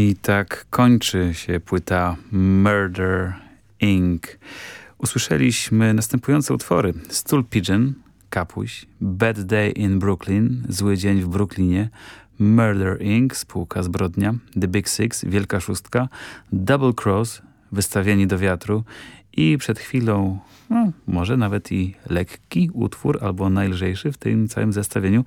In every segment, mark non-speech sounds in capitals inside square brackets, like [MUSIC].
I tak kończy się płyta Murder Inc. Usłyszeliśmy następujące utwory. Stool Pigeon, Kapuś, Bad Day in Brooklyn, Zły Dzień w Brooklynie, Murder Inc., Spółka Zbrodnia, The Big Six, Wielka Szóstka, Double Cross, Wystawieni do wiatru i przed chwilą no, może nawet i lekki utwór, albo najlżejszy w tym całym zestawieniu.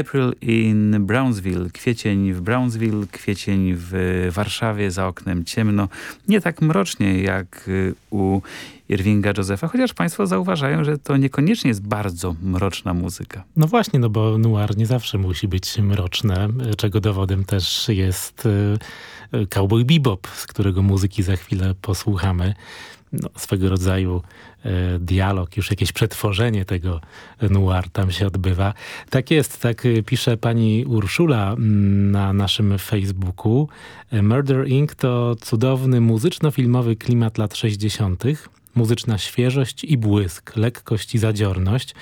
April in Brownsville, kwiecień w Brownsville, kwiecień w Warszawie, za oknem ciemno. Nie tak mrocznie jak y, u Irvinga Josepha, chociaż państwo zauważają, że to niekoniecznie jest bardzo mroczna muzyka. No właśnie, no bo noir nie zawsze musi być mroczne, czego dowodem też jest y, y, Cowboy Bebop, z którego muzyki za chwilę posłuchamy no, swego rodzaju e, dialog, już jakieś przetworzenie tego noir tam się odbywa. Tak jest, tak e, pisze pani Urszula mm, na naszym Facebooku. E, Murder Inc. to cudowny muzyczno-filmowy klimat lat 60., muzyczna świeżość i błysk, lekkość i zadziorność.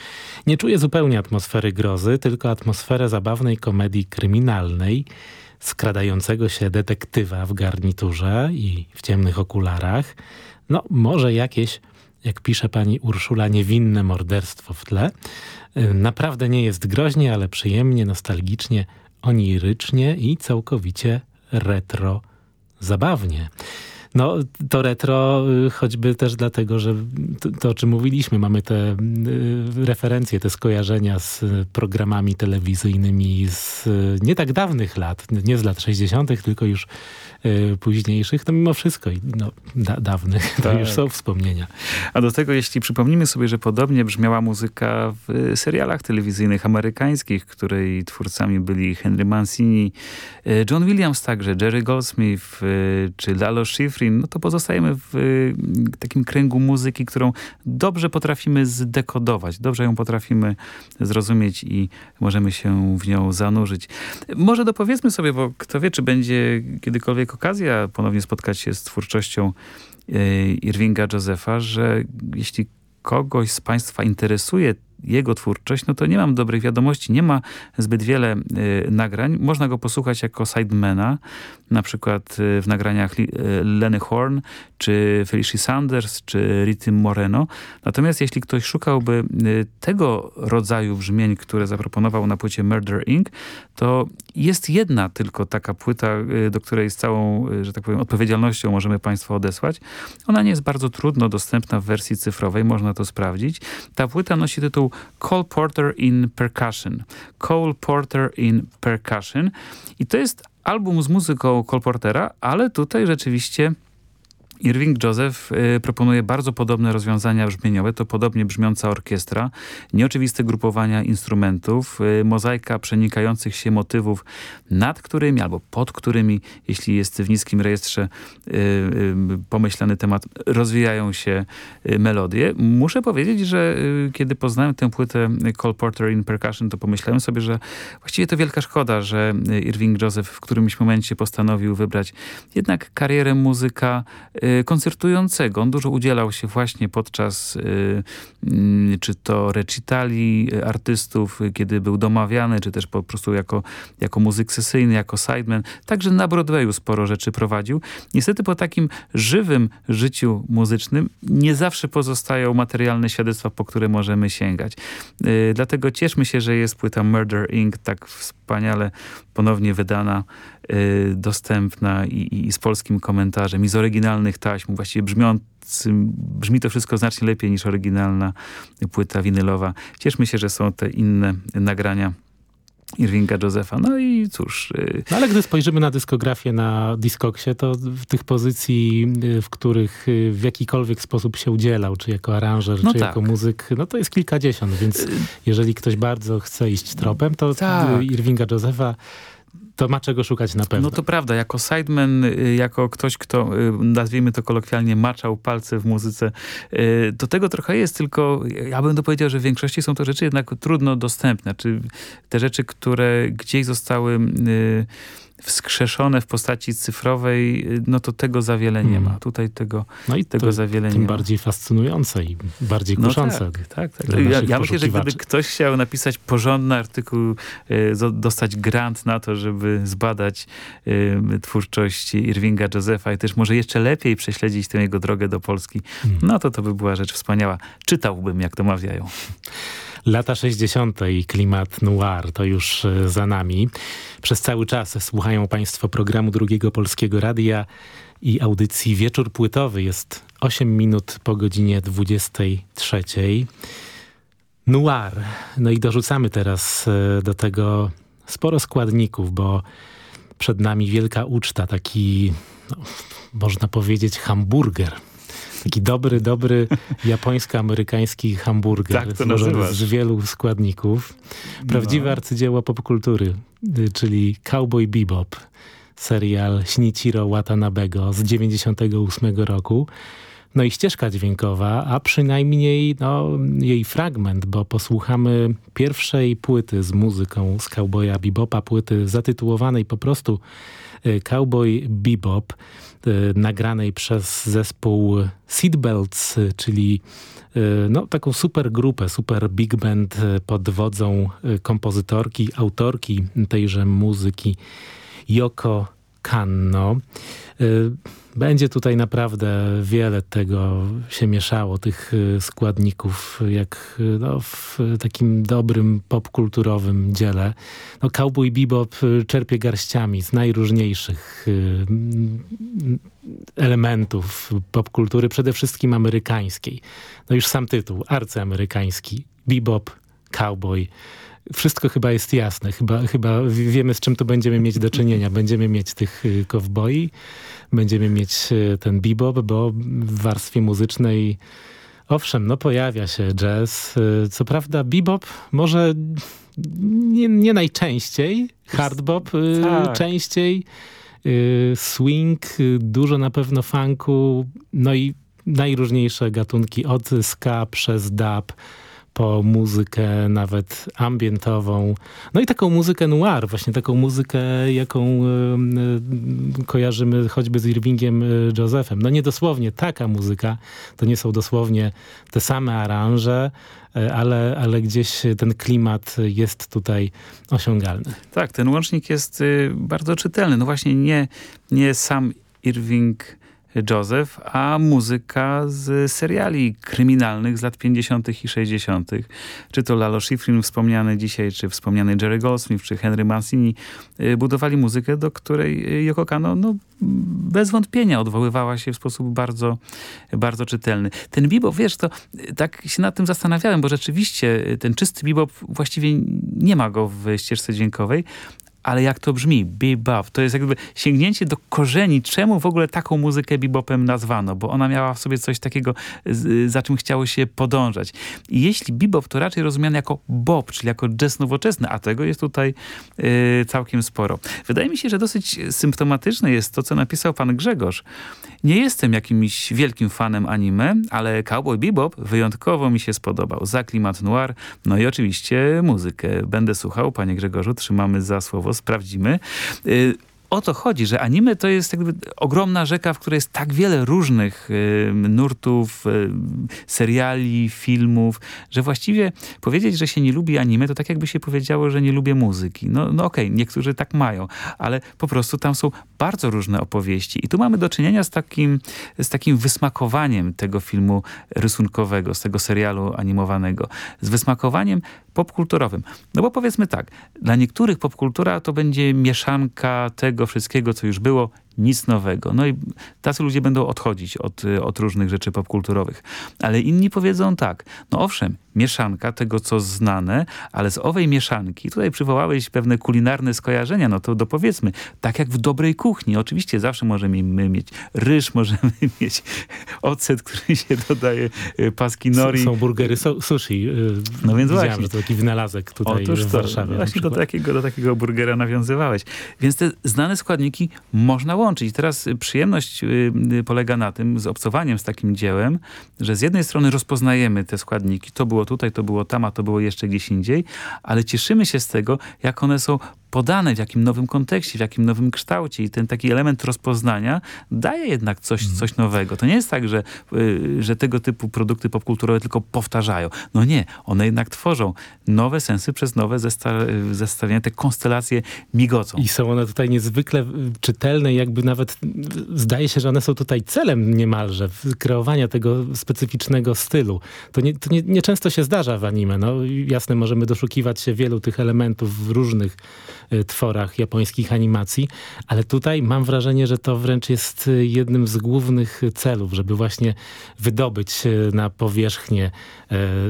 Nie czuję zupełnie atmosfery grozy, tylko atmosferę zabawnej komedii kryminalnej, skradającego się detektywa w garniturze i w ciemnych okularach, no, może jakieś, jak pisze pani Urszula, niewinne morderstwo w tle. Y, naprawdę nie jest groźnie, ale przyjemnie, nostalgicznie, onirycznie i całkowicie retro zabawnie. No, to retro y, choćby też dlatego, że to, to, o czym mówiliśmy, mamy te y, referencje, te skojarzenia z programami telewizyjnymi z nie tak dawnych lat, nie z lat 60., tylko już Y, późniejszych, to mimo wszystko no, da, dawnych, to tak. już są wspomnienia. A do tego, jeśli przypomnimy sobie, że podobnie brzmiała muzyka w serialach telewizyjnych amerykańskich, której twórcami byli Henry Mancini, y, John Williams także, Jerry Goldsmith y, czy Lalo Schifrin no to pozostajemy w takim kręgu muzyki, którą dobrze potrafimy zdekodować, dobrze ją potrafimy zrozumieć i możemy się w nią zanurzyć. Może dopowiedzmy sobie, bo kto wie, czy będzie kiedykolwiek okazja ponownie spotkać się z twórczością e, Irvinga Josepha, że jeśli kogoś z Państwa interesuje jego twórczość, no to nie mam dobrych wiadomości. Nie ma zbyt wiele y, nagrań. Można go posłuchać jako sidemana, na przykład y, w nagraniach y, Lenny Horn, czy Felicia Sanders, czy Rity Moreno. Natomiast jeśli ktoś szukałby tego rodzaju brzmień, które zaproponował na płycie Murder Inc., to jest jedna tylko taka płyta, y, do której z całą, y, że tak powiem, odpowiedzialnością możemy Państwa odesłać. Ona nie jest bardzo trudno dostępna w wersji cyfrowej, można to sprawdzić. Ta płyta nosi tytuł Cole Porter in Percussion. Cole Porter in Percussion. I to jest album z muzyką Cole Portera, ale tutaj rzeczywiście Irving Joseph y, proponuje bardzo podobne rozwiązania brzmieniowe, to podobnie brzmiąca orkiestra, nieoczywiste grupowania instrumentów, y, mozaika przenikających się motywów, nad którymi albo pod którymi, jeśli jest w niskim rejestrze y, pomyślany temat, rozwijają się melodie. Muszę powiedzieć, że kiedy poznałem tę płytę Cole Porter in Percussion, to pomyślałem sobie, że właściwie to wielka szkoda, że Irving Joseph w którymś momencie postanowił wybrać jednak karierę muzyka koncertującego. On dużo udzielał się właśnie podczas y, mm, czy to recitali y, artystów, kiedy był domawiany, czy też po prostu jako, jako muzyk sesyjny, jako sideman. Także na Broadwayu sporo rzeczy prowadził. Niestety po takim żywym życiu muzycznym nie zawsze pozostają materialne świadectwa, po które możemy sięgać. Dlatego cieszmy się, że jest płyta Murder Inc. tak wspaniale ponownie wydana Y, dostępna i, i, z polskim komentarzem, i z oryginalnych taśm, właściwie brzmiącym, brzmi to wszystko znacznie lepiej niż oryginalna płyta winylowa. Cieszmy się, że są te inne nagrania Irvinga Josepha. No i cóż. Y, no ale gdy spojrzymy na dyskografię na Discogsie, to w tych pozycji, y, w których w jakikolwiek sposób się udzielał, czy jako aranżer, no czy tak. jako muzyk, no to jest kilkadziesiąt, więc jeżeli ktoś bardzo chce iść tropem, to tak. Irvinga Josepha to ma czego szukać na pewno. No to prawda, jako sideman, y, jako ktoś, kto, y, nazwijmy to kolokwialnie, maczał palce w muzyce, y, do tego trochę jest, tylko ja bym to powiedział, że w większości są to rzeczy jednak trudno dostępne. Czy te rzeczy, które gdzieś zostały wskrzeszone w postaci cyfrowej, no to tego za wiele nie ma. Hmm. Tutaj tego, no i tego za wiele tym nie bardziej fascynujące i bardziej kuszące. No tak, tak. tak. Ja, ja myślę, że gdyby ktoś chciał napisać porządny artykuł, e, dostać grant na to, żeby zbadać twórczość Irvinga Josepha i też może jeszcze lepiej prześledzić tę jego drogę do Polski, hmm. no to to by była rzecz wspaniała. Czytałbym, jak to mawiają. Lata 60. i klimat noir to już e, za nami. Przez cały czas słuchają Państwo programu Drugiego Polskiego Radia i audycji Wieczór Płytowy. Jest 8 minut po godzinie 23. Noir. No i dorzucamy teraz e, do tego sporo składników, bo przed nami wielka uczta, taki, no, można powiedzieć, hamburger Taki dobry, dobry japońsko-amerykański hamburger. Tak to złożony z wielu składników. Prawdziwe no. arcydzieło popkultury, y, czyli Cowboy Bebop. Serial Shinichiro Watanabego z 98 roku. No i ścieżka dźwiękowa, a przynajmniej no, jej fragment, bo posłuchamy pierwszej płyty z muzyką z Cowboya Bebopa, płyty zatytułowanej po prostu y, Cowboy Bebop. Y, nagranej przez zespół Seatbelts, czyli y, no, taką super grupę, super big band pod wodzą kompozytorki, autorki tejże muzyki Yoko Kanno. Będzie tutaj naprawdę wiele tego się mieszało, tych y, składników, jak y, no, w takim dobrym popkulturowym dziele. No, Cowboy Bebop y, czerpie garściami z najróżniejszych elementów popkultury, przede wszystkim amerykańskiej. No już sam tytuł, arcyamerykański. Bebop, cowboy wszystko chyba jest jasne. Chyba, chyba wiemy, z czym tu będziemy mieć do czynienia. Będziemy mieć tych kowboi, będziemy mieć e, ten bebop, bo w warstwie muzycznej owszem, no pojawia się jazz. E, co prawda bebop może nie, nie najczęściej, hardbop tak. częściej, swing, dużo na pewno funku, no i najróżniejsze gatunki od ska przez dub, po muzykę nawet ambientową, no i taką muzykę noir, właśnie taką muzykę, jaką y, y, kojarzymy choćby z Irvingiem y, Josephem. No nie dosłownie taka muzyka, to nie są dosłownie te same aranże, ale, ale gdzieś ten klimat jest tutaj osiągalny. Tak, ten łącznik jest bardzo czytelny. No właśnie nie, nie sam Irving Joseph, a muzyka z seriali kryminalnych z lat 50. i 60. Czy to Lalo Schifrin wspomniany dzisiaj, czy wspomniany Jerry Goldsmith, czy Henry Mancini y, budowali muzykę, do której Yoko Kano no, bez wątpienia odwoływała się w sposób bardzo, bardzo czytelny. Ten bebop, wiesz, to tak się nad tym zastanawiałem, bo rzeczywiście ten czysty bebop właściwie nie ma go w ścieżce dźwiękowej, ale jak to brzmi, bebop, to jest jakby sięgnięcie do korzeni, czemu w ogóle taką muzykę bebopem nazwano, bo ona miała w sobie coś takiego, za czym chciało się podążać. I jeśli bebop, to raczej rozumiany jako bop, czyli jako jazz nowoczesny, a tego jest tutaj y, całkiem sporo. Wydaje mi się, że dosyć symptomatyczne jest to, co napisał pan Grzegorz. Nie jestem jakimś wielkim fanem anime, ale Cowboy Bebop wyjątkowo mi się spodobał. Za klimat noir, no i oczywiście muzykę. Będę słuchał, panie Grzegorzu, trzymamy za słowo sprawdzimy. Y, o to chodzi, że anime to jest jakby ogromna rzeka, w której jest tak wiele różnych y, nurtów, y, seriali, filmów, że właściwie powiedzieć, że się nie lubi anime, to tak jakby się powiedziało, że nie lubię muzyki. No, no okej, okay, niektórzy tak mają, ale po prostu tam są bardzo różne opowieści i tu mamy do czynienia z takim, z takim wysmakowaniem tego filmu rysunkowego, z tego serialu animowanego, z wysmakowaniem popkulturowym. No bo powiedzmy tak, dla niektórych popkultura to będzie mieszanka tego wszystkiego, co już było nic nowego. No i tacy ludzie będą odchodzić od, od różnych rzeczy popkulturowych. Ale inni powiedzą tak, no owszem, mieszanka tego, co znane, ale z owej mieszanki, tutaj przywołałeś pewne kulinarne skojarzenia, no to dopowiedzmy, tak jak w dobrej kuchni. Oczywiście zawsze możemy mieć ryż, [LAUGHS] możemy mieć ocet, który się dodaje, y, paski nori. Są burgery so, sushi. Y, no więc Widziałem, właśnie. że to taki wynalazek tutaj Otóż w Warszawie. To, właśnie do takiego, do takiego burgera nawiązywałeś. Więc te znane składniki można łączyć łączyć. Teraz przyjemność y, y, polega na tym, z obcowaniem z takim dziełem, że z jednej strony rozpoznajemy te składniki. To było tutaj, to było tam, a to było jeszcze gdzieś indziej, ale cieszymy się z tego, jak one są podane, w jakim nowym kontekście, w jakim nowym kształcie i ten taki element rozpoznania daje jednak coś, mhm. coś nowego. To nie jest tak, że, y, że tego typu produkty popkulturowe tylko powtarzają. No nie, one jednak tworzą nowe sensy przez nowe zesta zestawienia, te konstelacje migocą. I są one tutaj niezwykle czytelne, jakby nawet zdaje się, że one są tutaj celem niemalże kreowania tego specyficznego stylu. To nie, to nie, nie często się zdarza w anime. No, jasne, możemy doszukiwać się wielu tych elementów w różnych Y, tworach japońskich animacji, ale tutaj mam wrażenie, że to wręcz jest y, jednym z głównych celów, żeby właśnie wydobyć y, na powierzchnię,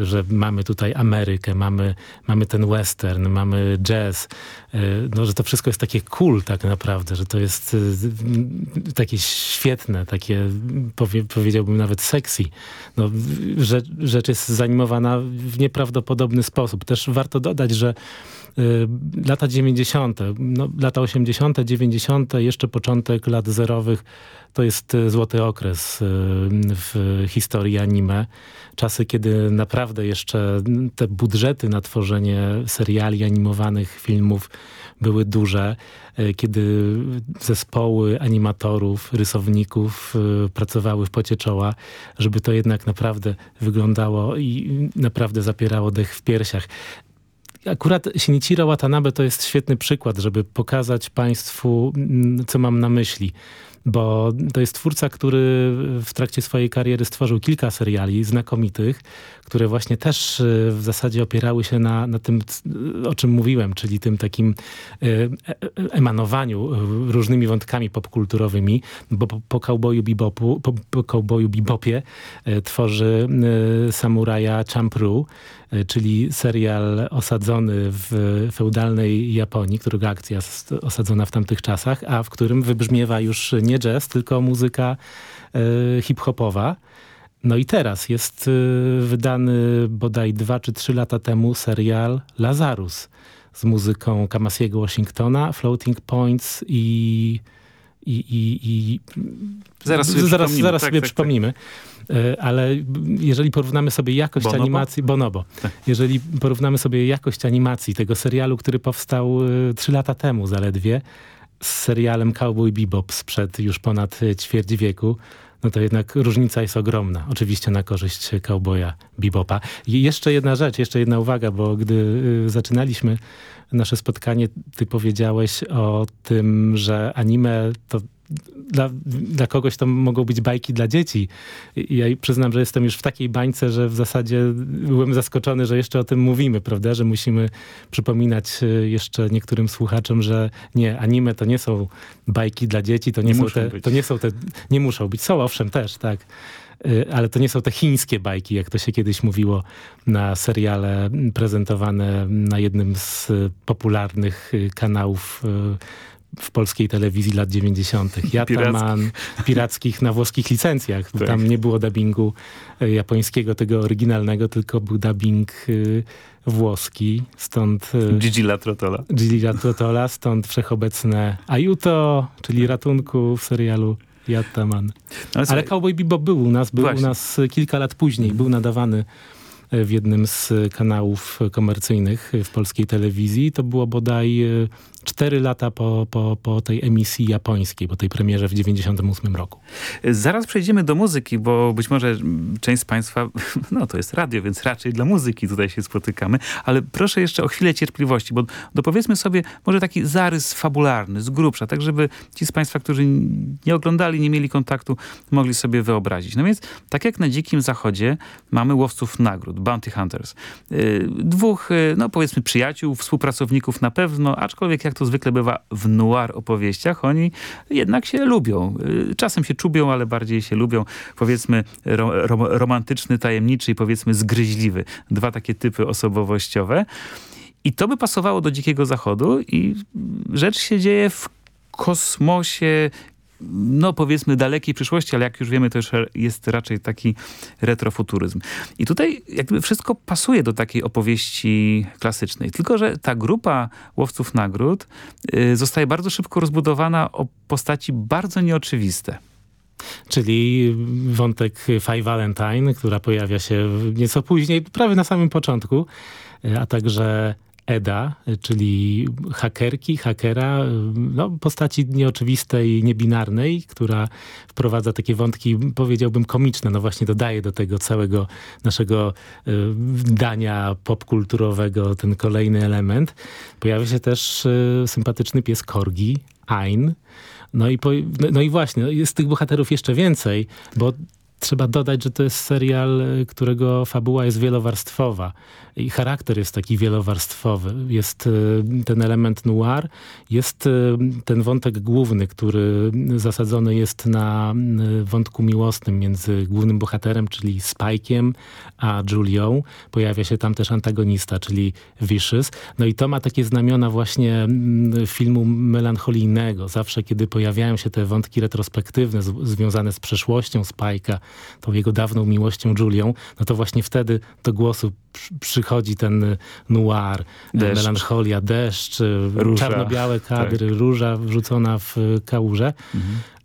że mamy tutaj Amerykę, mamy, mamy ten western, mamy jazz, no, że to wszystko jest takie cool tak naprawdę, że to jest takie świetne, takie powie, powiedziałbym nawet sexy. No, rzecz, rzecz jest zanimowana w nieprawdopodobny sposób. Też warto dodać, że Y, lata 90., no, lata 80., 90., jeszcze początek lat zerowych to jest y, złoty okres y, w historii anime. Czasy, kiedy naprawdę jeszcze te budżety na tworzenie seriali animowanych, filmów były duże, kiedy zespoły animatorów, rysowników pracowały w pocie czoła, żeby to jednak naprawdę wyglądało i naprawdę zapierało dech w piersiach. Akurat Shinichiro Watanabe to jest świetny przykład, żeby pokazać Państwu, mm, co mam na myśli bo to jest twórca, który w trakcie swojej kariery stworzył kilka seriali znakomitych, które właśnie też e, w zasadzie opierały się na, na tym, o czym mówiłem, czyli tym takim e, e, emanowaniu różnymi wątkami popkulturowymi, bo po, cowboyu bebopu, po, cowboyu bebopie tworzy samuraja Champru, czyli serial osadzony w feudalnej Japonii, którego akcja jest osadzona w tamtych czasach, a w którym wybrzmiewa już nie jazz, tylko muzyka hip-hopowa. No i teraz jest y, wydany bodaj dwa czy trzy lata temu serial Lazarus z muzyką Kamasiego Washingtona, Floating Points i i, i, i zaraz sobie zaraz, przypomnimy. zaraz Tak, sobie tak, tak. przypomnimy. E, Ale jeżeli porównamy sobie jakość Bonobo? animacji, Bonobo, Tak. jeżeli porównamy sobie jakość animacji tego serialu, który powstał e, trzy lata temu zaledwie, z serialem Cowboy Bebop sprzed już ponad e, ćwierć wieku, no to jednak różnica jest ogromna. Oczywiście na korzyść Cowboya Bebopa. I jeszcze jedna rzecz, jeszcze jedna uwaga, bo gdy y, zaczynaliśmy nasze spotkanie, ty powiedziałeś o tym, że anime to dla, dla kogoś to mogą być bajki dla dzieci. I ja przyznam, że jestem już w takiej bańce, że w zasadzie byłem zaskoczony, że jeszcze o tym mówimy, prawda? Że musimy przypominać y, jeszcze niektórym słuchaczom, że nie, anime to nie są bajki dla dzieci, to nie, Nie są muszą te, być. to nie są te, nie muszą być. Są owszem też, tak. Y, Ale to nie są te chińskie bajki, jak to się kiedyś mówiło na seriale prezentowane na jednym z popularnych y, kanałów w polskiej telewizji lat 90. Jataman, pirackich na włoskich licencjach. Tak. Tam nie było dubbingu y, japońskiego, tego oryginalnego, tylko był dubbing y, włoski. Stąd y, Gigi Latrotola. Gigi Totola, stąd wszechobecne Ayuto, czyli ratunku w serialu Jataman. Ale, Ale słuchaj, Cowboy Bebop był u nas, był Właśnie. u nas kilka lat później, był nadawany e, w jednym z kanałów komercyjnych w polskiej telewizji. To było bodaj e, cztery lata po, po, po tej emisji japońskiej, po tej premierze w 98 roku. Zaraz przejdziemy do muzyki, bo być może część z Państwa, [LAUGHS] no to jest radio, więc raczej dla muzyki tutaj się spotykamy, ale proszę jeszcze o chwilę cierpliwości, bo dopowiedzmy sobie może taki zarys fabularny, z grubsza, tak żeby ci z Państwa, którzy nie oglądali, nie mieli kontaktu, mogli sobie wyobrazić. No więc, tak jak na Dzikim Zachodzie mamy łowców nagród, bounty hunters. Yy, Dwóch, yy, no powiedzmy przyjaciół, współpracowników na pewno, aczkolwiek jak to zwykle bywa w noir opowieściach, oni jednak się lubią. Y, Czasem się czubią, ale bardziej się lubią. Powiedzmy ro, ro, romantyczny, tajemniczy i powiedzmy zgryźliwy. Dwa takie typy osobowościowe. I to by pasowało do Dzikiego Zachodu i rzecz się dzieje w kosmosie no powiedzmy dalekiej przyszłości, ale jak już wiemy, to już jest raczej taki retrofuturyzm. I tutaj jakby wszystko pasuje do takiej opowieści klasycznej. Tylko, że ta grupa łowców nagród y, zostaje bardzo szybko rozbudowana o postaci bardzo nieoczywiste. Czyli wątek Five Valentine, która pojawia się nieco później, prawie na samym początku, e, a także Eda, czyli hakerki, hakera, no, postaci nieoczywistej, niebinarnej, która wprowadza takie wątki, powiedziałbym, komiczne. No właśnie dodaje do tego całego naszego y, dania popkulturowego ten kolejny element. Pojawia się też y, sympatyczny pies Korgi, Ein. No i, po, no, no i właśnie, jest tych bohaterów jeszcze więcej, bo Trzeba dodać, że to jest serial, y, którego fabuła jest wielowarstwowa i charakter jest taki wielowarstwowy. Jest y, ten element noir, jest y, ten wątek główny, który zasadzony jest na wątku miłosnym między głównym bohaterem, czyli Spike'iem, a Julią. Pojawia się tam też antagonista, czyli Vicious. No i to ma takie znamiona właśnie mm, filmu melancholijnego. Zawsze, kiedy pojawiają się te wątki retrospektywne związane z przeszłością Spike'a, tą jego dawną miłością Julią, no to właśnie wtedy do głosu przy- przychodzi ten y, noir, y, Deszcz. melancholia, deszcz, y, czarno-białe kadry, róża wrzucona w kałużę.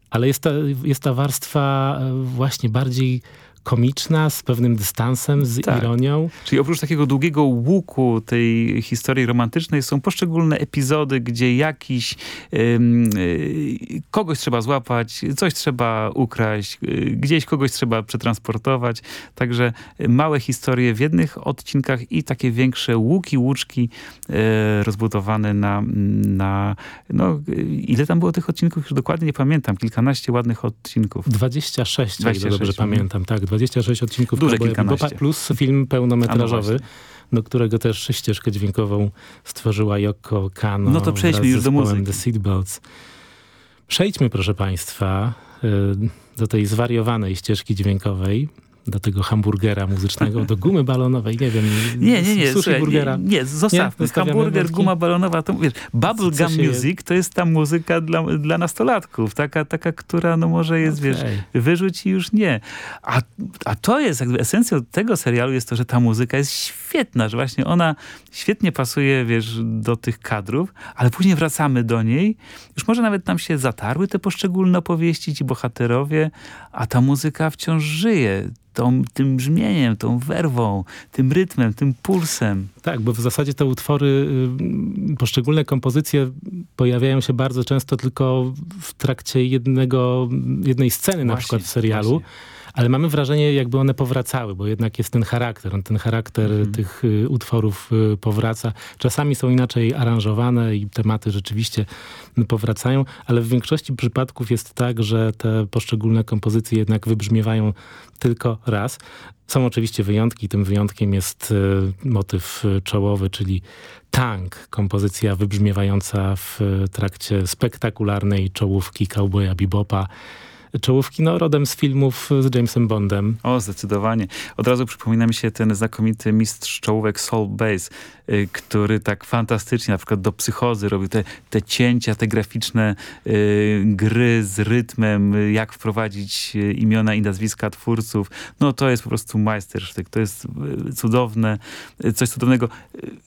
Ale jest ta, jest ta warstwa właśnie bardziej komiczna, z pewnym dystansem, z Tak. ironią. Czyli oprócz takiego długiego łuku tej historii romantycznej są poszczególne epizody, gdzie jakiś ym, y, kogoś trzeba złapać, coś trzeba ukraść, y, gdzieś kogoś trzeba przetransportować. Także małe historie w jednych odcinkach i takie większe łuki, łuczki y, rozbudowane na, na no, y, ile tam było tych odcinków, już dokładnie nie pamiętam. Kilkanaście ładnych odcinków. 26, o ile 26, dobrze mhm. pamiętam. Tak, 26 odcinków Duże. Bebopa, plus film no pełnometrażowy, właśnie. do którego też ścieżkę dźwiękową stworzyła Yoko Kano. No to przejdźmy już do muzyki. The Seatbelts. Przejdźmy, proszę państwa, y, do tej zwariowanej ścieżki dźwiękowej. Do tego hamburgera muzycznego, do gumy balonowej, nie wiem. [LAUGHS] Nie, nie, nie. Sushi Słuchaj, burgera. Nie, nie zostawmy. Nie? Hamburger, guma balonowa, to wiesz, bubblegum music to jest ta muzyka dla, dla nastolatków. Taka, taka, która no może jest, wiesz, Okej. wyrzuć i już nie. A, a to jest jakby esencją tego serialu jest to, że ta muzyka jest świetna, że właśnie ona świetnie pasuje, wiesz, do tych kadrów, ale później wracamy do niej. Już może nawet nam się zatarły te poszczególne opowieści, ci bohaterowie, a ta muzyka wciąż żyje. Tą, tym brzmieniem, tą werwą, tym rytmem, tym pulsem. Tak, bo w zasadzie te utwory, y, poszczególne kompozycje pojawiają się bardzo często tylko w trakcie jednego, jednej sceny na Właśnie, przykład w serialu. właśnie. Ale mamy wrażenie, jakby one powracały, bo jednak jest ten charakter. on- Ten charakter Mhm. tych y, utworów y, powraca. Czasami są inaczej aranżowane i tematy rzeczywiście powracają, ale w większości przypadków jest tak, że te poszczególne kompozycje jednak wybrzmiewają tylko raz. Są oczywiście wyjątki. Tym wyjątkiem jest y, motyw y, czołowy, czyli Tank, kompozycja wybrzmiewająca w trakcie spektakularnej czołówki Cowboya Bebopa. Czołówki, no, rodem z filmów z Jamesem Bondem. O, zdecydowanie. Od razu przypomina mi się ten znakomity mistrz czołówek Soul Bass, y, który tak fantastycznie na przykład do psychozy robił te, te cięcia, te graficzne y, gry z rytmem, y, jak wprowadzić y, imiona i nazwiska twórców. No to jest po prostu majstersztyk. To jest y, cudowne, y, coś cudownego.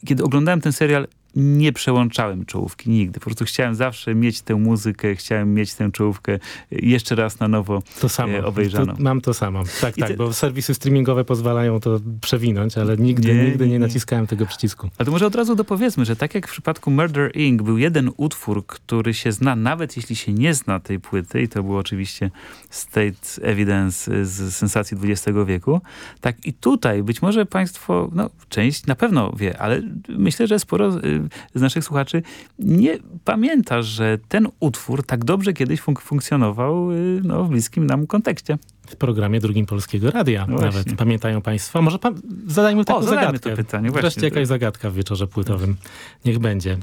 Kiedy oglądałem ten serial, nie przełączałem czołówki nigdy. Po prostu chciałem zawsze mieć tę muzykę, chciałem mieć tę czołówkę jeszcze raz na nowo. To samo. E, obejrzaną. To, mam to samo. Tak, I tak, ty- bo serwisy streamingowe pozwalają to przewinąć, ale nigdy, Nie, nigdy nie, nie, nie. naciskałem tego przycisku. Ale to może od razu dopowiedzmy, że tak jak w przypadku Murder Inc. był jeden utwór, który się zna, nawet jeśli się nie zna tej płyty, i to było oczywiście State Evidence z sensacji XX wieku, tak i tutaj być może państwo, no część na pewno wie, ale myślę, że sporo y, z naszych słuchaczy nie pamięta, że ten utwór tak dobrze kiedyś funk funkcjonował y, no, w bliskim nam kontekście. W programie drugim Polskiego Radia No nawet. Pamiętają państwo? Może pan, zadajmy taką zadajmy zagadkę. to pytanie, Wreszcie właśnie. jakaś zagadka w wieczorze płytowym. Niech będzie.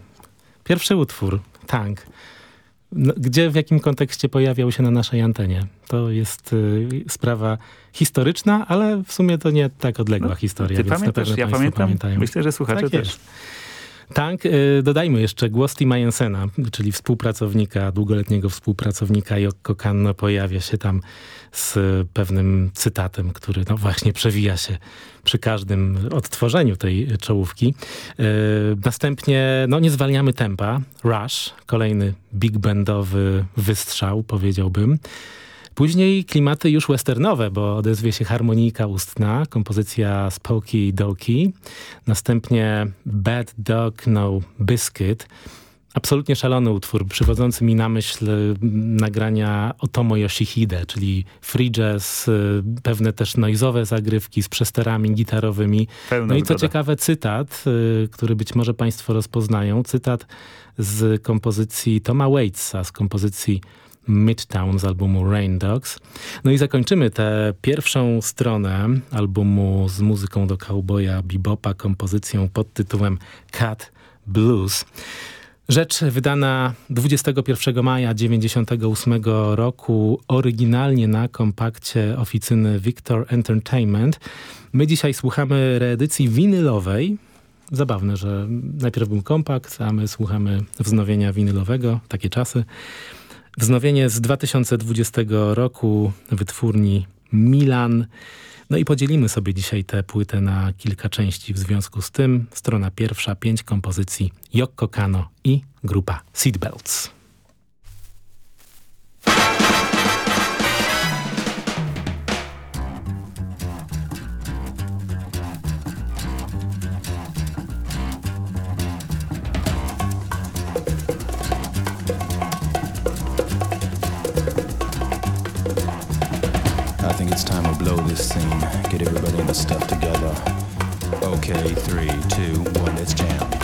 Pierwszy utwór, Tank. No, Gdzie, w jakim kontekście pojawiał się na naszej antenie? To jest y, sprawa historyczna, ale w sumie to nie tak odległa No, historia, Ty pamiętasz? Ja pamiętam. pamiętają. Myślę, że słuchacze Tak też. jest. Tank, y, dodajmy jeszcze głos Tima Jensena, czyli współpracownika, długoletniego współpracownika Jokko Kanno pojawia się tam z pewnym cytatem, który no właśnie przewija się przy każdym odtworzeniu tej czołówki. Y, Następnie, no nie zwalniamy tempa, Rush, kolejny big bandowy wystrzał, powiedziałbym. Później klimaty już westernowe, bo odezwie się harmonijka ustna, kompozycja Spooky Doki. Następnie Bad Dog No Biscuit. Absolutnie szalony utwór, przywodzący mi na myśl y, nagrania Otomo Yoshihide, czyli free jazz, y, pewne też noizowe zagrywki z przesterami gitarowymi. Pełna No i co ciekawe cytat, y, który być może państwo rozpoznają, cytat z kompozycji Toma Waitsa, z kompozycji Midtown z albumu Rain Dogs. No i zakończymy tę pierwszą stronę albumu z muzyką do cowboya bebopa, kompozycją pod tytułem Cat Blues. Rzecz wydana 21 maja 98 roku, oryginalnie na kompakcie oficyny Victor Entertainment. My dzisiaj słuchamy reedycji winylowej. Zabawne, że najpierw był kompakt, a my słuchamy wznowienia winylowego. Takie czasy. Wznowienie z 2020 roku wytwórni Milan. No i podzielimy sobie dzisiaj tę płytę na kilka części. W związku z tym strona pierwsza, pięć kompozycji Yoko Kano i grupa Seatbelts. Blow this scene. Get everybody in the stuff together. Okay, three, two, one, let's jam.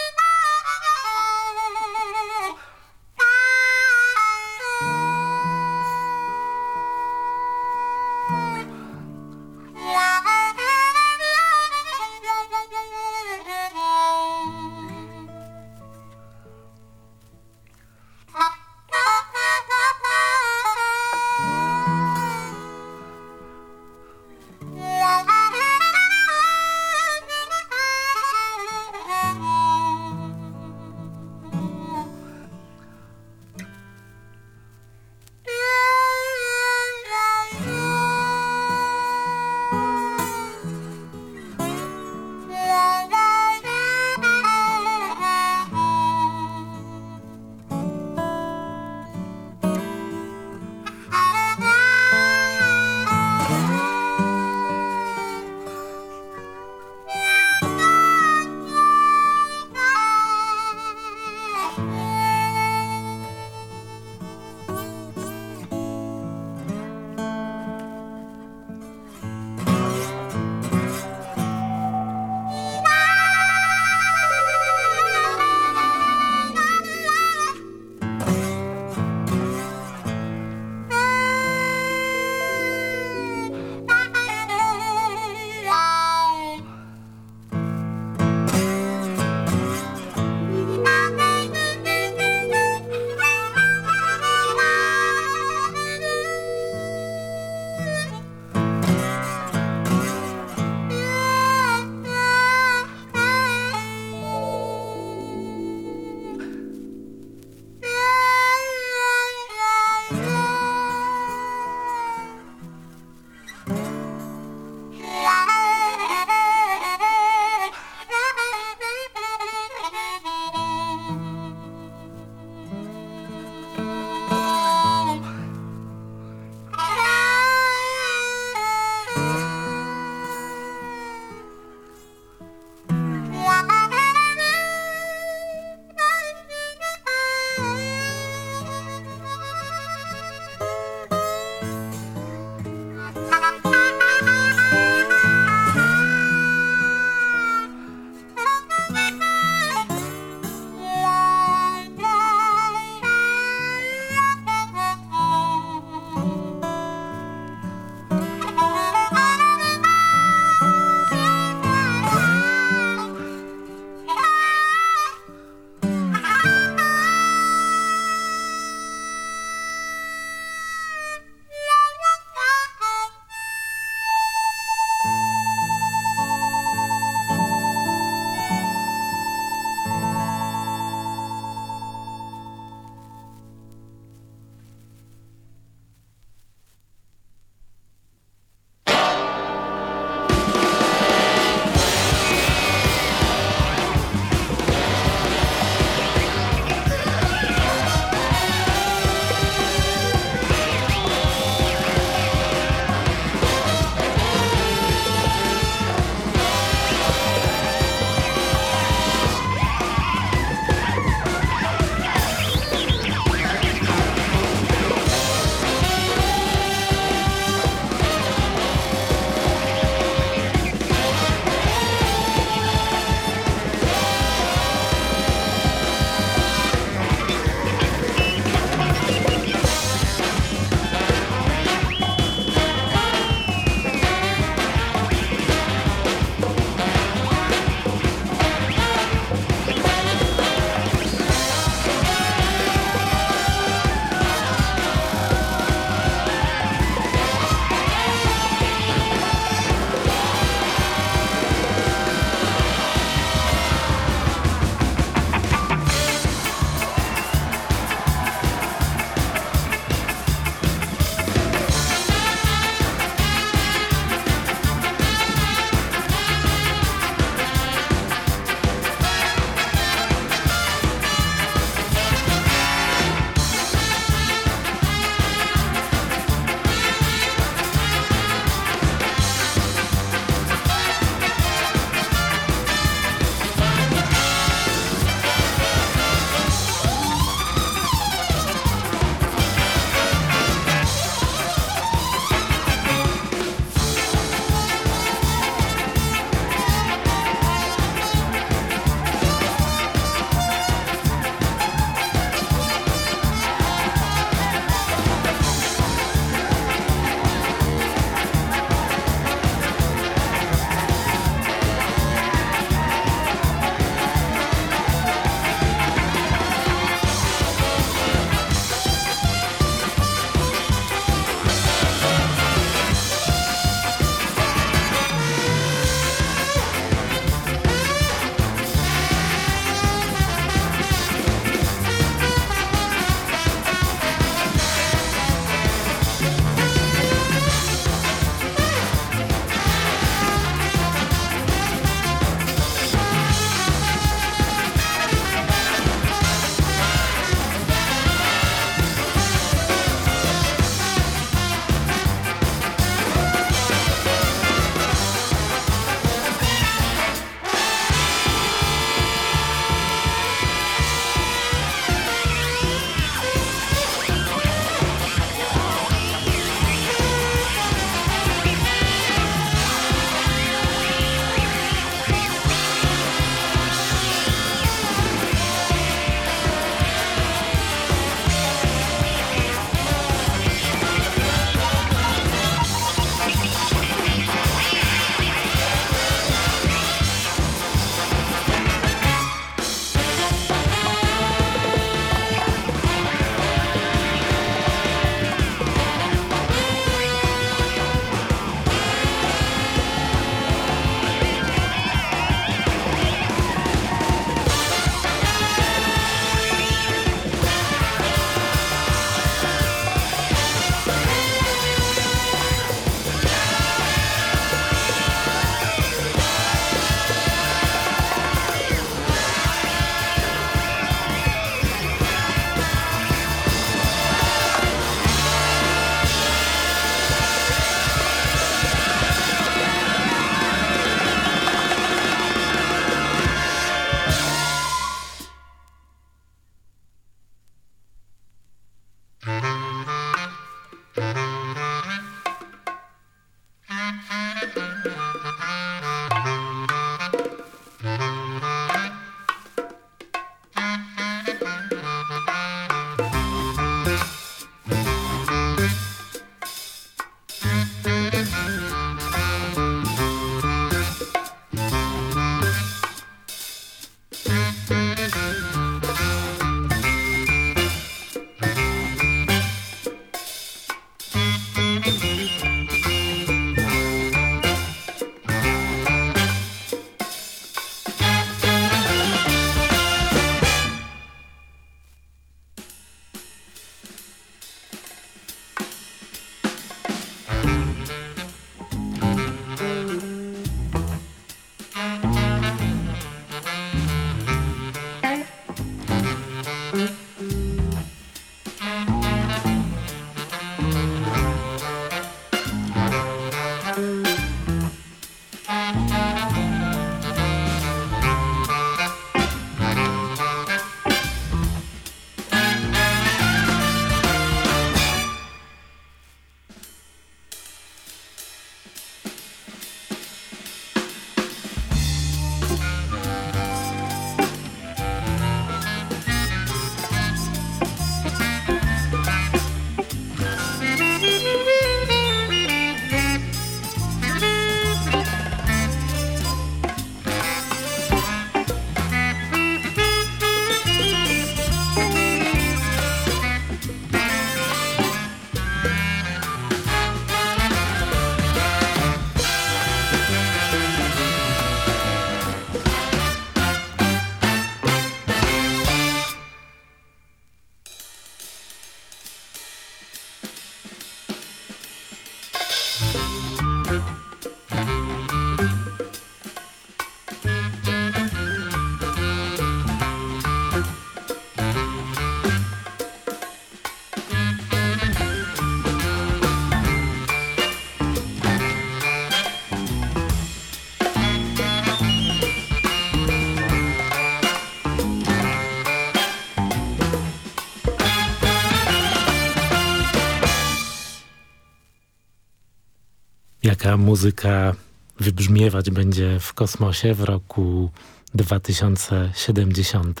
Taka muzyka wybrzmiewać będzie w kosmosie w roku 2070.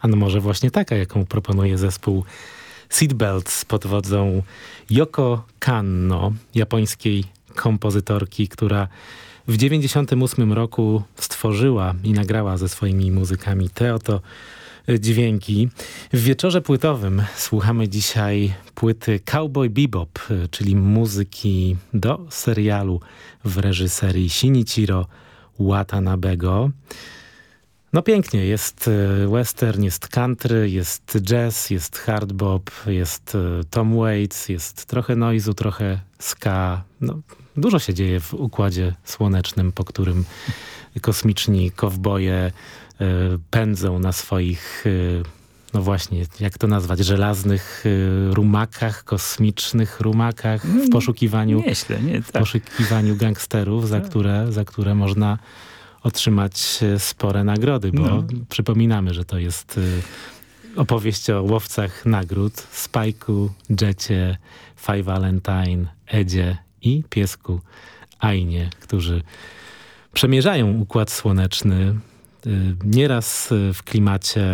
A no może właśnie taka, jaką proponuje zespół Seatbelts pod wodzą Yoko Kanno, japońskiej kompozytorki, która w 1998 roku stworzyła i nagrała ze swoimi muzykami te oto dźwięki. W wieczorze płytowym słuchamy dzisiaj płyty Cowboy Bebop, czyli muzyki do serialu w reżyserii Shinichiro Watanabego. No pięknie, jest e, western, jest country, jest jazz, jest hard bop, jest e, Tom Waits, jest trochę noizu, trochę ska. No, dużo się dzieje w Układzie Słonecznym, po którym kosmiczni kowboje pędzą na swoich, no właśnie, jak to nazwać, żelaznych rumakach, kosmicznych rumakach w mm, poszukiwaniu, Nieźle, nie, tak. w poszukiwaniu gangsterów, za, tak. które, za które można otrzymać e, spore nagrody, bo no. przypominamy, że to jest e, opowieść o łowcach nagród, Spike'u, Jecie, Five Valentine, Edzie i piesku Ainie, którzy przemierzają Układ Słoneczny e, nieraz w klimacie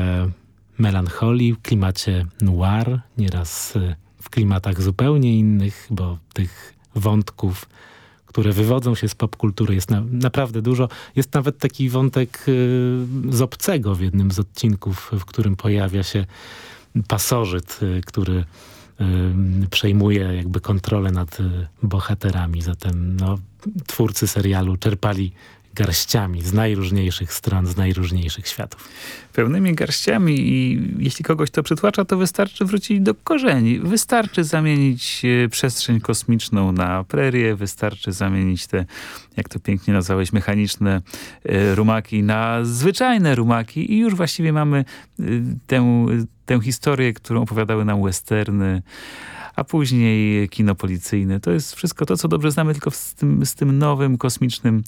melancholii, w klimacie noir, nieraz w klimatach zupełnie innych, bo tych wątków które wywodzą się z popkultury. Jest na, naprawdę dużo. Jest nawet taki wątek y, z obcego w jednym z odcinków, w którym pojawia się pasożyt, y, który y, przejmuje jakby kontrolę nad bohaterami. Zatem no, twórcy serialu czerpali garściami z najróżniejszych stron, z najróżniejszych światów. Pełnymi garściami i jeśli kogoś to przytłacza, to wystarczy wrócić do korzeni. Wystarczy zamienić e, przestrzeń kosmiczną na prerię, wystarczy zamienić te, jak to pięknie nazwałeś, mechaniczne e, rumaki na zwyczajne rumaki i już właściwie mamy e, tę, tę historię, którą opowiadały nam westerny, a później kino policyjne. To jest wszystko to, co dobrze znamy, tylko z tym, z tym nowym, kosmicznym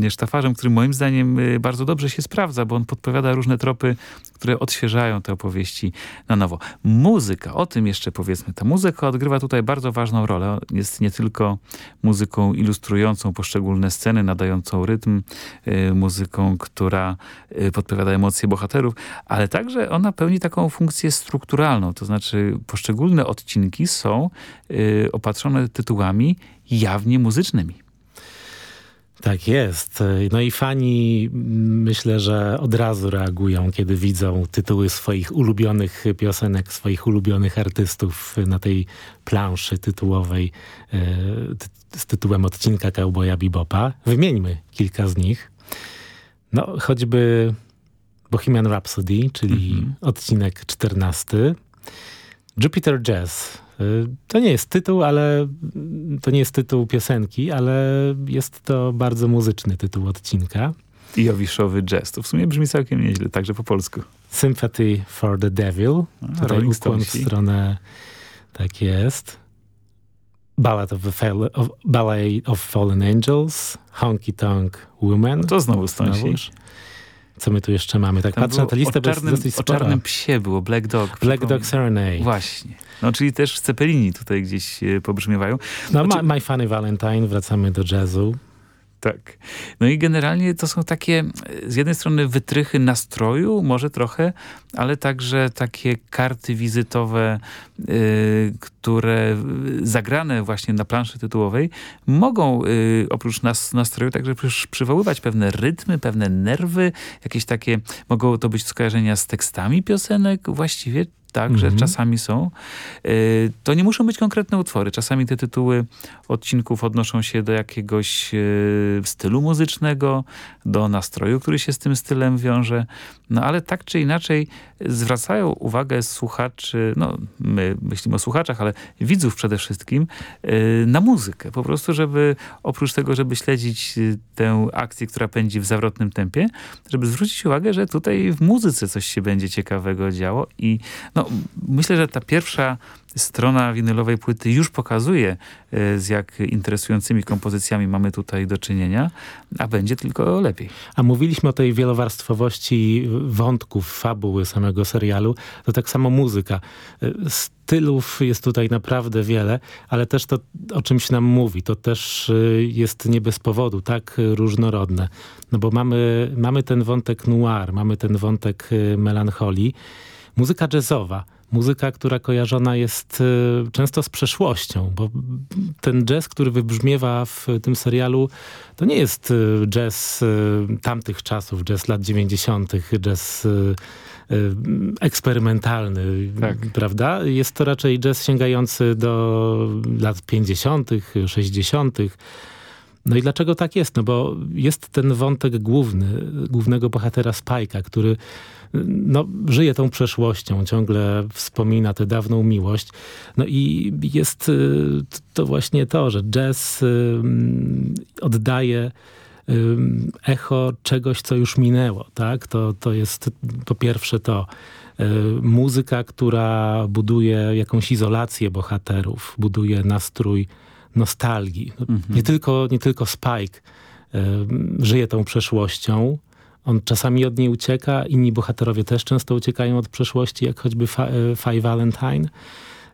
yy, sztafarzem, który moim zdaniem y, bardzo dobrze się sprawdza, bo on podpowiada różne tropy, które odświeżają te opowieści na nowo. Muzyka, o tym jeszcze powiedzmy. Ta muzyka odgrywa tutaj bardzo ważną rolę. Jest nie tylko muzyką ilustrującą poszczególne sceny, nadającą rytm, yy, muzyką, która yy, podpowiada emocje bohaterów, ale także ona pełni taką funkcję strukturalną, to znaczy poszczególne od odcinki są y, opatrzone tytułami jawnie muzycznymi. Tak jest. No i fani myślę, że od razu reagują, kiedy widzą tytuły swoich ulubionych piosenek, swoich ulubionych artystów na tej planszy tytułowej y, z tytułem odcinka Cowboya Bebopa. Wymieńmy kilka z nich. No, choćby Bohemian Rhapsody, czyli mm -hmm. odcinek 14. Jupiter Jazz. Y, to nie jest tytuł, ale to nie jest tytuł piosenki, ale jest to bardzo muzyczny tytuł odcinka. I Jowiszowy jazz. To w sumie brzmi całkiem nieźle, także po polsku. Sympathy for the Devil. A, Tutaj ukłon w stronę, tak jest. Ballad of, the of, Ballet of Fallen Angels, Honky Tonk Woman. No to znowu Stonsi. Co my tu jeszcze mamy? Tak Tam patrzę na tę listę, bo jest dosyć spora. O czarnym psie było, Black Dog. Black Dog Serenade. Właśnie. No, czyli też Cepelini tutaj gdzieś e, pobrzmiewają. No, znaczy... My Funny Valentine, wracamy do jazzu. Tak. No i generalnie to są takie z jednej strony wytrychy nastroju, może trochę, ale także takie karty wizytowe, y, które zagrane właśnie na planszy tytułowej mogą y, oprócz nas, nastroju także przywoływać pewne rytmy, pewne nerwy, jakieś takie, mogą to być skojarzenia z tekstami piosenek właściwie, tak, że mhm. czasami są. Y, to nie muszą być konkretne utwory. Czasami te tytuły odcinków odnoszą się do jakiegoś y, stylu muzycznego, do nastroju, który się z tym stylem wiąże. No ale tak czy inaczej zwracają uwagę słuchaczy, no my myślimy o słuchaczach, ale widzów przede wszystkim, y, na muzykę. Po prostu, żeby oprócz tego, żeby śledzić tę akcję, która pędzi w zawrotnym tempie, żeby zwrócić uwagę, że tutaj w muzyce coś się będzie ciekawego działo i no, no, myślę, że ta pierwsza strona winylowej płyty już pokazuje, e, z jak interesującymi kompozycjami mamy tutaj do czynienia, a będzie tylko lepiej. A mówiliśmy o tej wielowarstwowości wątków, fabuły samego serialu, to tak samo muzyka. E, stylów jest tutaj naprawdę wiele, ale też to o czymś nam mówi, to też e, jest nie bez powodu tak różnorodne. No bo mamy, mamy ten wątek noir, mamy ten wątek melancholii. Muzyka jazzowa, muzyka, która kojarzona jest y, często z przeszłością, bo ten jazz, który wybrzmiewa w tym serialu, to nie jest y, jazz y, tamtych czasów, jazz lat 90., jazz eksperymentalny, tak. prawda? Jest to raczej jazz sięgający do lat 50., 60., no i dlaczego tak jest? No bo jest ten wątek główny, głównego bohatera Spajka, który no, żyje tą przeszłością, ciągle wspomina tę dawną miłość. No i jest y, to właśnie to, że jazz y, oddaje y, echo czegoś, co już minęło. Tak? To, to jest po pierwsze to muzyka, która buduje jakąś izolację bohaterów, buduje nastrój nostalgii. No, mhm. Nie, tylko, nie tylko Spike żyje tą przeszłością, on czasami od niej ucieka, inni bohaterowie też często uciekają od przeszłości, jak choćby Fay e, Valentine.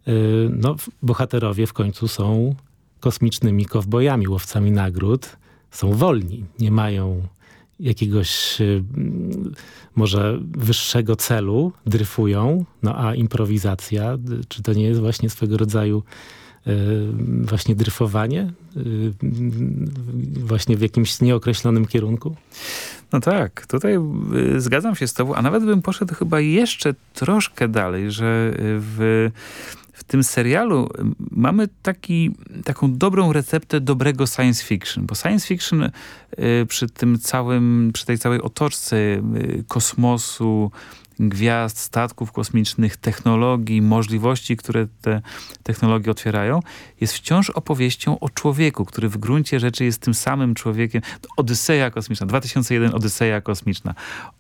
E, no, bohaterowie w końcu są kosmicznymi kowbojami, łowcami nagród. Są wolni, nie mają jakiegoś e, może wyższego celu, dryfują, no a improwizacja, czy to nie jest właśnie swego rodzaju właśnie dryfowanie właśnie w jakimś nieokreślonym kierunku? No tak, tutaj y, zgadzam się z tobą, a nawet bym poszedł chyba jeszcze troszkę dalej, że y, w, w tym serialu y, mamy taki, taką dobrą receptę dobrego science fiction, bo science fiction przy tym całym, przy tej całej otoczce kosmosu, gwiazd, statków kosmicznych, technologii, możliwości, które te technologie otwierają, jest wciąż opowieścią o człowieku, który w gruncie rzeczy jest tym samym człowiekiem. Odyseja kosmiczna, 2001 Odyseja kosmiczna.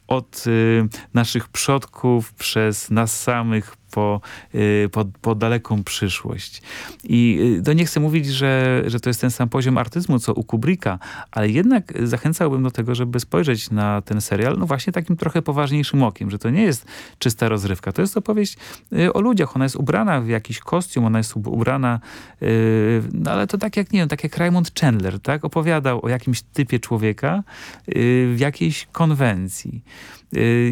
Od y, naszych przodków przez nas samych po, y, po, po, daleką przyszłość. I y, to nie chcę mówić, że, że to jest ten sam poziom artyzmu, co u Kubricka, ale jednak zachęcałbym do tego, żeby spojrzeć na ten serial, no właśnie takim trochę poważniejszym okiem, że to nie jest czysta rozrywka. To jest opowieść o ludziach. Ona jest ubrana w jakiś kostium, ona jest ubrana, no ale to tak jak, nie wiem, tak jak Raymond Chandler, tak? Opowiadał o jakimś typie człowieka w jakiejś konwencji.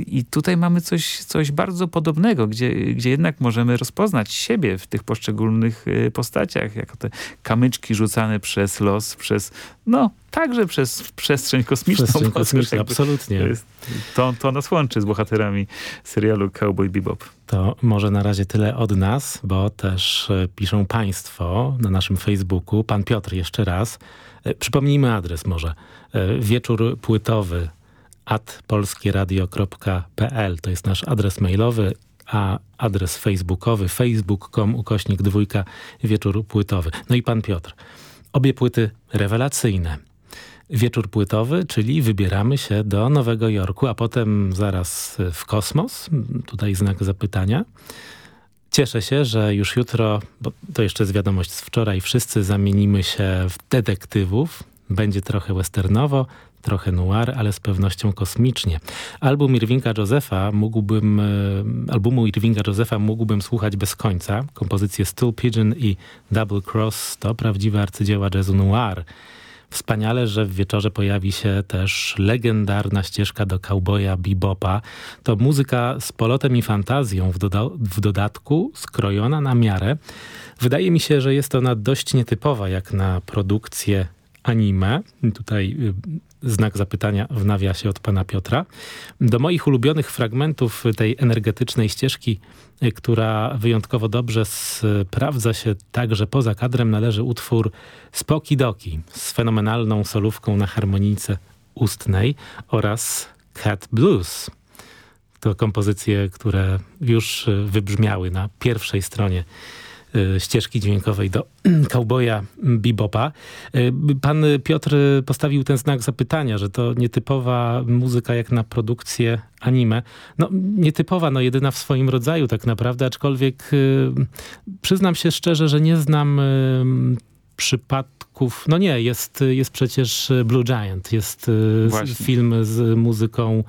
I tutaj mamy coś, coś bardzo podobnego, gdzie, gdzie jednak możemy rozpoznać siebie w tych poszczególnych y, postaciach, jako te kamyczki rzucane przez los, przez, no, także przez przestrzeń kosmiczną. Przestrzeń kosmiczną, absolutnie. To, jest, to, to nas łączy z bohaterami serialu Cowboy Bebop. To może na razie tyle od nas, bo też e, piszą państwo na naszym Facebooku. Pan Piotr jeszcze raz. Przypomnijmy adres może. Wieczór płytowy at polskieradio.pl to jest nasz adres mailowy, a adres facebookowy facebook.com ukośnik dwójka wieczór płytowy. No i pan Piotr. Obie płyty rewelacyjne. Wieczór płytowy, czyli wybieramy się do Nowego Jorku, a potem zaraz w kosmos. Tutaj znak zapytania. Cieszę się, że już jutro, bo to jeszcze jest wiadomość z wczoraj, wszyscy zamienimy się w detektywów. Będzie trochę westernowo, trochę noir, ale z pewnością kosmicznie. Album Irvinga Josepha mógłbym, e, albumu Irvinga Josepha mógłbym słuchać bez końca. Kompozycje Stool Pigeon i Double Cross to prawdziwe arcydzieła jazzu noir. Wspaniale, że w wieczorze pojawi się też legendarna ścieżka do cowboya bebopa. To muzyka z polotem i fantazją w, doda w dodatku, skrojona na miarę. Wydaje mi się, że jest ona dość nietypowa jak na produkcję anime. Tutaj y, znak zapytania w nawiasie od pana Piotra. Do moich ulubionych fragmentów tej energetycznej ścieżki, y, która wyjątkowo dobrze sprawdza się także poza kadrem, należy utwór Spoki Doki z fenomenalną solówką na harmonijce ustnej oraz Cat Blues. To kompozycje, które już y, wybrzmiały na pierwszej stronie ścieżki dźwiękowej do [CLEARS THROAT] cowboya bebopa. Y, pan Piotr postawił ten znak zapytania, że to nietypowa muzyka jak na produkcję anime. No nietypowa, no jedyna w swoim rodzaju tak naprawdę, aczkolwiek y, przyznam się szczerze, że nie znam przypadków, no nie, jest, jest przecież Blue Giant, jest Właśnie. film z muzyką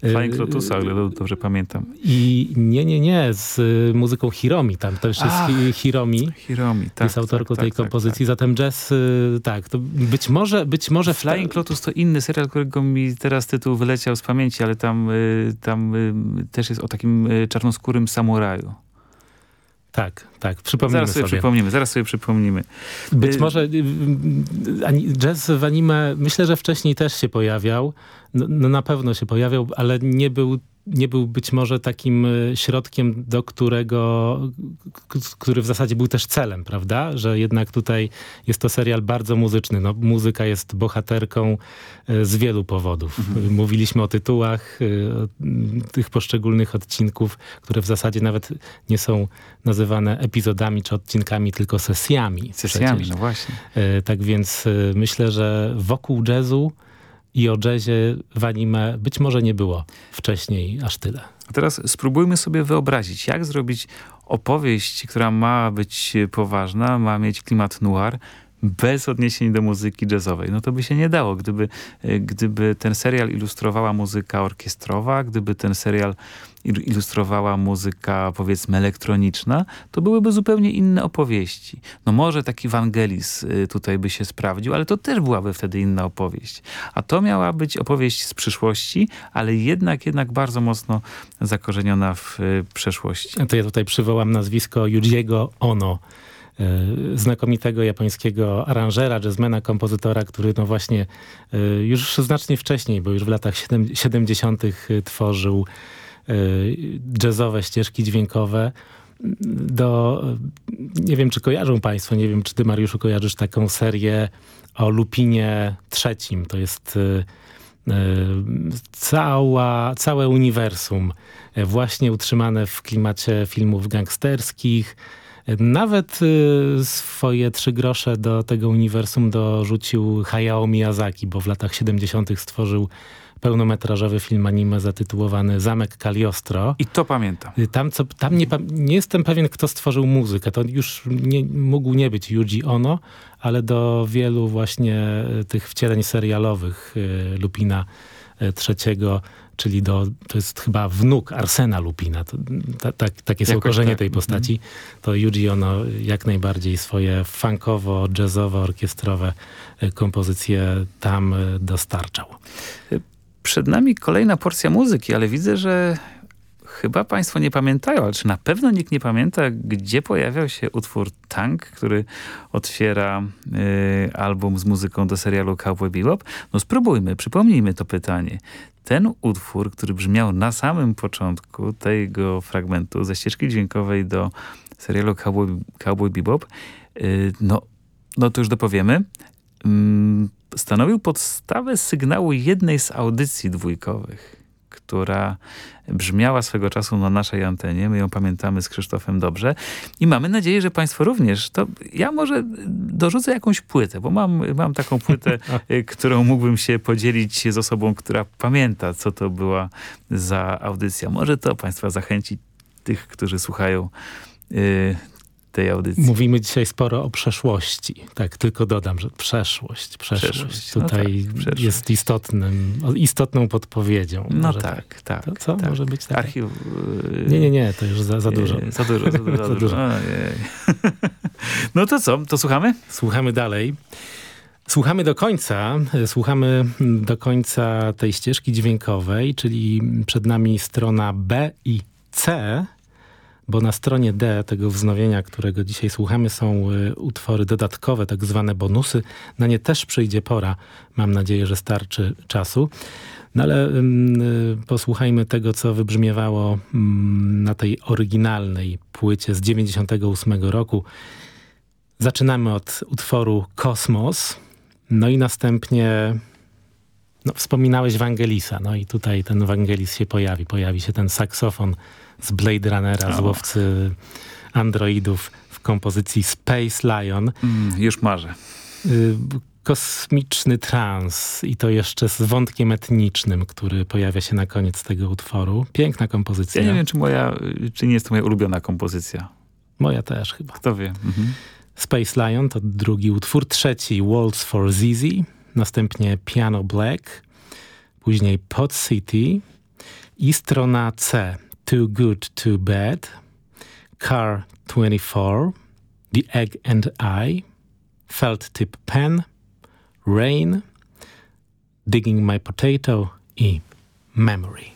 Flying y, Lotusa, ale dobrze pamiętam. I nie, nie, nie, z muzyką Hiromi, tam też jest Ach, Hiromi. Hiromi, tak. Jest autorką tak, tej tak, tak kompozycji, tak, zatem jazz, y, tak, to być może, być może... Flying Lotus to inny serial, którego mi teraz tytuł wyleciał z pamięci, ale tam, y, tam też jest o takim czarnoskórym samuraju. Tak, tak, przypomnimy zaraz sobie. sobie. Przypomnimy, zaraz sobie przypomnimy. Być może jazz w anime, myślę, że wcześniej też się pojawiał. No, no na pewno się pojawiał, ale nie był nie był być może takim środkiem, do którego, który w zasadzie był też celem, prawda? Że jednak tutaj jest to serial bardzo muzyczny. No, muzyka jest bohaterką z wielu powodów. Mhm. Mówiliśmy o tytułach tych poszczególnych odcinków, które w zasadzie nawet nie są nazywane epizodami czy odcinkami, tylko sesjami. Sesjami, przecież. no właśnie. Tak więc myślę, że wokół jazzu i o jazzie w anime być może nie było wcześniej aż tyle. A teraz spróbujmy sobie wyobrazić, jak zrobić opowieść, która ma być poważna, ma mieć klimat noir, bez odniesień do muzyki jazzowej. No to by się nie dało, gdyby, e, gdyby ten serial ilustrowała muzyka orkiestrowa, gdyby ten serial ilustrowała muzyka powiedzmy elektroniczna, to byłyby zupełnie inne opowieści. No może taki Wangelis y, tutaj by się sprawdził, ale to też byłaby wtedy inna opowieść. A to miała być opowieść z przyszłości, ale jednak, jednak bardzo mocno zakorzeniona w y, przeszłości. To ja tutaj przywołam nazwisko Yujiego Ono, znakomitego japońskiego aranżera, jazzmana, kompozytora, który no właśnie już znacznie wcześniej, bo już w latach 70. tworzył Y, jazzowe ścieżki dźwiękowe do, nie wiem czy kojarzą państwo, nie wiem czy ty Mariuszu kojarzysz taką serię o Lupinie trzecim. To jest cała, całe uniwersum właśnie utrzymane w klimacie filmów gangsterskich. Nawet swoje trzy grosze do tego uniwersum dorzucił Hayao Miyazaki, bo w latach 70. stworzył pełnometrażowy film anime zatytułowany Zamek Kaliostro. I to pamiętam. Y, tam, co, tam nie, nie jestem pewien, kto stworzył muzykę. To już nie, mógł nie być Yuji Ono, ale do wielu właśnie y, tych wcieleń serialowych y, Lupina trzeciego, czyli do, to jest chyba wnuk Arsena Lupina. To, ta, ta, takie są korzenie tak. tej postaci. Mhm. To Yuji Ono jak najbardziej swoje funkowo, jazzowo, orkiestrowe kompozycje tam dostarczał. Przed nami kolejna porcja muzyki, ale widzę, że chyba państwo nie pamiętają, ale czy na pewno nikt nie pamięta, gdzie pojawiał się utwór Tank, który otwiera y, album z muzyką do serialu Cowboy Bebop? No spróbujmy, przypomnijmy to pytanie. Ten utwór, który brzmiał na samym początku tego fragmentu ze ścieżki dźwiękowej do serialu Cowboy, Cowboy Bebop, y, no, no to już dopowiemy. Mm, stanowił podstawę sygnału jednej z audycji dwójkowych, która brzmiała swego czasu na naszej antenie. My ją pamiętamy z Krzysztofem dobrze i mamy nadzieję, że państwo również. To ja może dorzucę jakąś płytę, bo mam, mam taką płytę, [LAUGHS] którą mógłbym się podzielić z osobą, która pamięta, co to była za audycja. Może to państwa zachęci tych, którzy słuchają y, tej audycji. Mówimy dzisiaj sporo o przeszłości. Tak, tylko dodam, że przeszłość, przeszłość, przeszłość. No tutaj no tak, przeszłość. jest istotnym, istotną podpowiedzią. No tak, tak. tak. To co tak. może być takie? Archiw... Nie, nie, nie, to już za, za dużo. za dużo, za dużo. [LAUGHS] za dużo. [LAUGHS] no to co, to słuchamy? Słuchamy dalej. Słuchamy do końca, słuchamy do końca tej ścieżki dźwiękowej, czyli przed nami strona B i C bo na stronie D tego wznowienia, którego dzisiaj słuchamy, są y, utwory dodatkowe, tak zwane bonusy. Na nie też przyjdzie pora. Mam nadzieję, że starczy czasu. No ale y, posłuchajmy tego, co wybrzmiewało y, na tej oryginalnej płycie z 98 roku. Zaczynamy od utworu Kosmos, no i następnie no, wspominałeś Wangelisa, no i tutaj ten Wangelis się pojawi. Pojawi się ten saksofon z Blade Runnera, z łowcy androidów w kompozycji Space Lion. Mm, już marzę. Y, kosmiczny trans i to jeszcze z wątkiem etnicznym, który pojawia się na koniec tego utworu. Piękna kompozycja. Ja nie wiem, czy, moja, czy nie jest to moja ulubiona kompozycja. Moja też chyba. Kto wie. Mhm. Space Lion to drugi utwór, trzeci Waltz for Zizi, następnie Piano Black, później Pod City i strona C Too Good, Too Bad, Car 24, The Egg and I, Felt Tip Pen, Rain, Digging My Potato i Memory.